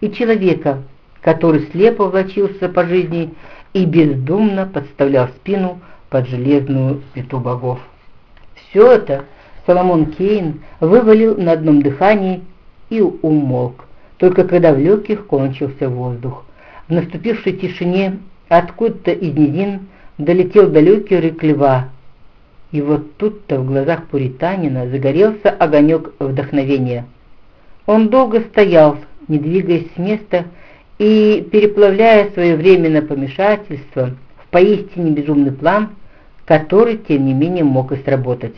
и человека, который слепо влачился по жизни и бездумно подставлял спину под железную пету богов. Все это Соломон Кейн вывалил на одном дыхании и умолк, только когда в легких кончился воздух. В наступившей тишине откуда-то из низин долетел далекий рык льва, и вот тут-то в глазах пуританина загорелся огонек вдохновения. Он долго стоял, не двигаясь с места и переплавляя свое время на помешательство в поистине безумный план, который, тем не менее, мог и сработать.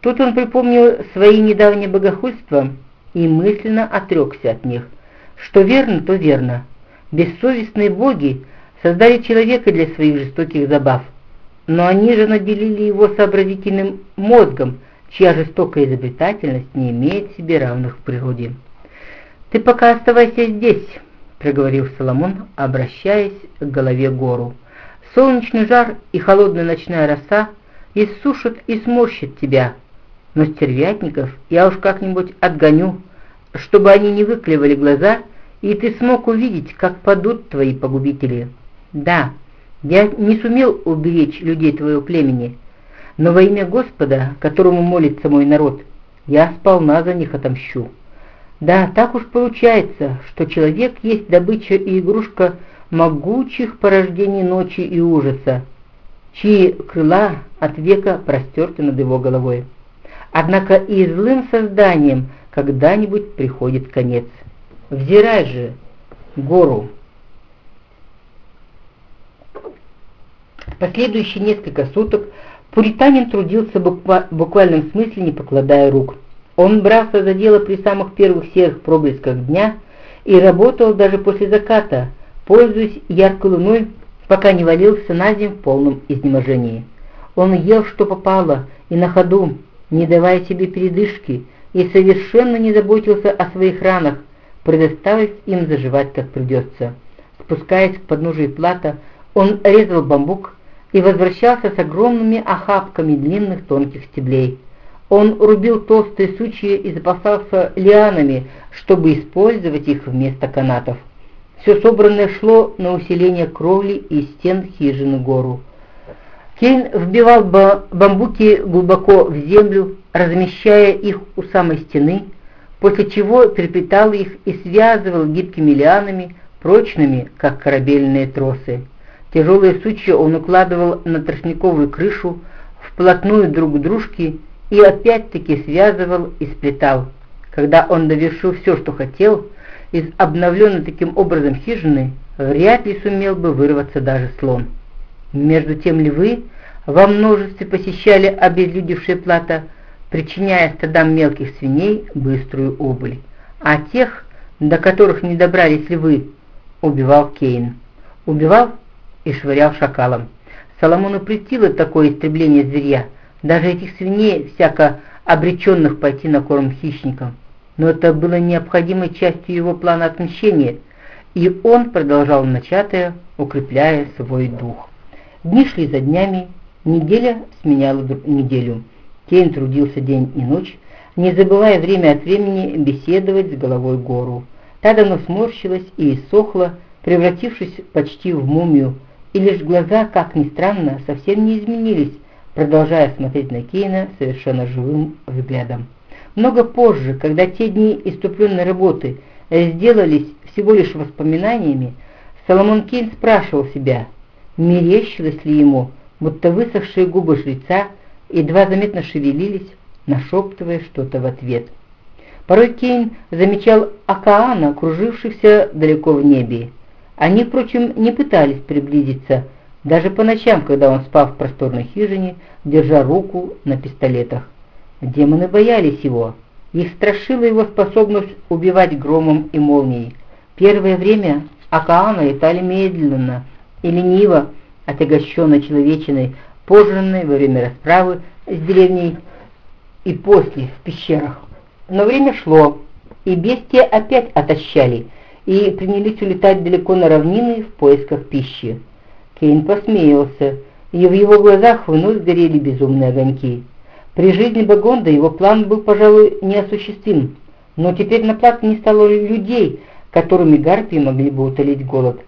Тут он припомнил свои недавние богохульства и мысленно отрекся от них. Что верно, то верно. Бессовестные боги создали человека для своих жестоких забав, но они же наделили его сообразительным мозгом, чья жестокая изобретательность не имеет себе равных в природе. «Ты пока оставайся здесь», — проговорил Соломон, обращаясь к голове гору. «Солнечный жар и холодная ночная роса иссушат и сморщат тебя, но стервятников я уж как-нибудь отгоню, чтобы они не выклевали глаза, и ты смог увидеть, как падут твои погубители. Да, я не сумел уберечь людей твоего племени, но во имя Господа, которому молится мой народ, я сполна за них отомщу. Да, так уж получается, что человек есть добыча и игрушка могучих порождений ночи и ужаса, чьи крыла от века простерты над его головой. Однако и злым созданием когда-нибудь приходит конец. Взирай же гору. Последующие несколько суток пуританин трудился в буквальном смысле, не покладая рук. Он брался за дело при самых первых серых проблесках дня и работал даже после заката, пользуясь яркой луной, пока не валился на землю в полном изнеможении. Он ел, что попало, и на ходу, не давая себе передышки, и совершенно не заботился о своих ранах, предоставив им заживать как придется. Спускаясь к подножию плата, он резал бамбук и возвращался с огромными охапками длинных тонких стеблей. Он рубил толстые сучья и запасался лианами, чтобы использовать их вместо канатов. Все собранное шло на усиление кровли и стен хижины гору. Кейн вбивал бамбуки глубоко в землю, размещая их у самой стены, после чего переплетал их и связывал гибкими лианами, прочными, как корабельные тросы. Тяжелые сучья он укладывал на тростниковую крышу, вплотную друг к дружке и опять-таки связывал и сплетал. Когда он довершил все, что хотел, из обновленной таким образом хижины вряд ли сумел бы вырваться даже слон. Между тем львы во множестве посещали обезлюдевшие плата, причиняя стадам мелких свиней быструю убыль, а тех, до которых не добрались львы, убивал Кейн. Убивал и швырял шакалом. Соломону претило такое истребление зверя, даже этих свиней, всяко обреченных пойти на корм хищникам. Но это было необходимой частью его плана отмщения, и он продолжал начатое, укрепляя свой дух. Дни шли за днями, неделя сменяла неделю. Кейн трудился день и ночь, не забывая время от времени беседовать с головой гору. Та давно сморщилась и иссохла, превратившись почти в мумию, и лишь глаза, как ни странно, совсем не изменились, продолжая смотреть на Кейна совершенно живым взглядом. Много позже, когда те дни иступленной работы сделались всего лишь воспоминаниями, Соломон Кейн спрашивал себя, мерещилось ли ему, будто высохшие губы жреца едва заметно шевелились, нашептывая что-то в ответ. Порой Кейн замечал океана, кружившихся далеко в небе. Они, впрочем, не пытались приблизиться, даже по ночам, когда он спал в просторной хижине, держа руку на пистолетах. Демоны боялись его. Их страшила его способность убивать громом и молнией. Первое время Акаана летали медленно и лениво, отягощенно человечиной, пожранной во время расправы с деревней и после в пещерах. Но время шло, и бестия опять отощали, и принялись улетать далеко на равнины в поисках пищи. Кейн посмеялся, и в его глазах вновь горели безумные огоньки. При жизни Багонда его план был, пожалуй, неосуществим, но теперь на плаце не стало людей, которыми гарпии могли бы утолить голод.